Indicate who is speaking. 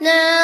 Speaker 1: No.